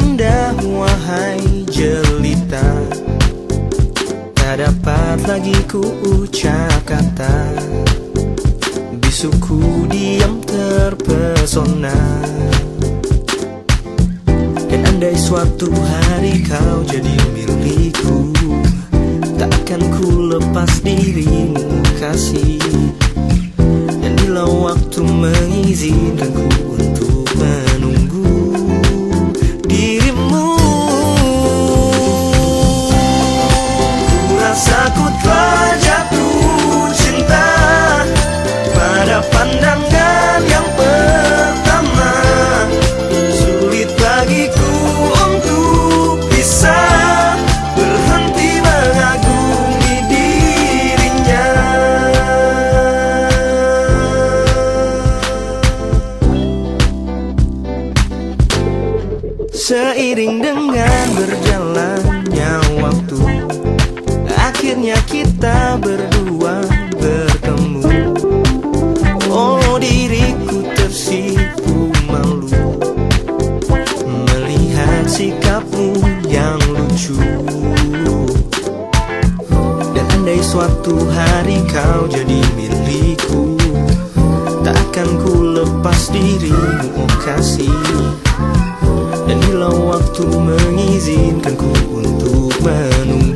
indah wahai jelita. Tak dapat lagi ku ucap kata Bisuku diam terpesona. Dan andai suatu hari kau jadi milikku Takkan ku lepas dirimu kasih. Seiring dengan berjalannya waktu. Akhirnya kita berdua bertemu. Oh diriku tersipu malu. Melihat sikapmu yang lucu. Dan andai suatu hari kau jadi milikku Takkan ku lepas dirimu oh kasih dan bila waktu mengizinkanku untuk menunggu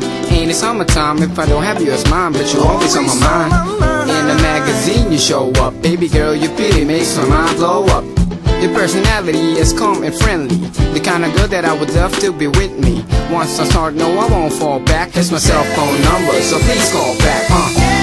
summertime, ain't it summertime if I don't have you as mine, but you always on my mind. In the magazine you show up, baby girl, your beauty makes my mind blow up. Your personality is calm and friendly, the kind of girl that I would love to be with me. Once I start, no, I won't fall back. Here's my cell phone number, so please call back, huh?